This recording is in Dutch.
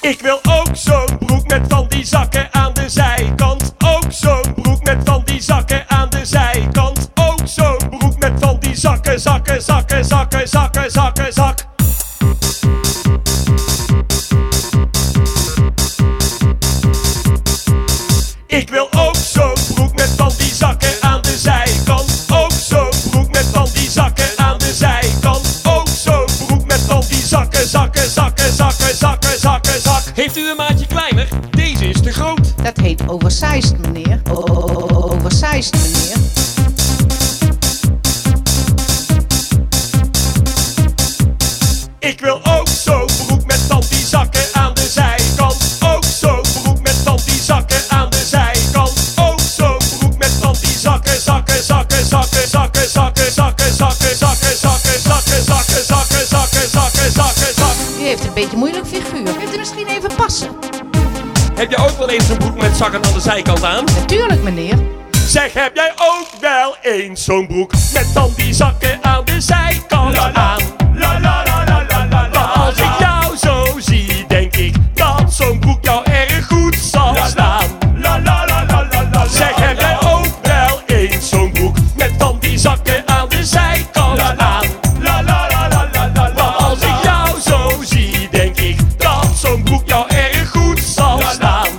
Ik wil ook zo'n broek met van die zakken aan de zijkant. Ook zo'n broek met van die zakken aan de zijkant. Ook zo'n broek met van die zakken, zakken, zakken, zakken, zakken, zakken, zak. Ik wil ook zo'n broek met van die zakken aan de zijkant. Ook zo'n broek met van die zakken aan de zijkant. Ook zo'n broek met van die zakken, zakken, zakken, zakken, zakken, is te groot. Dat heet oversized, meneer. O- o- o- Oversized, meneer. Ik wil ook zo'n broek met van die zakken aan de zijkant. Ook zo'n broek met van die zakken aan de zijkant. Ook zo'n broek met van die zakken, zakken, zakken, zakken, zakken, zakken, zakken, zakken, zakken, zakken, zakken, zakken, zakken, zakken, zakken, zakken, zakken. U heeft een beetje moeilijk figuur. Wilt u misschien even passen? Heb je ook wel eens een broek met zakken aan de zijkant aan? Natuurlijk, meneer. Zeg, heb jij ook wel eens zo'n broek met van die zakken aan?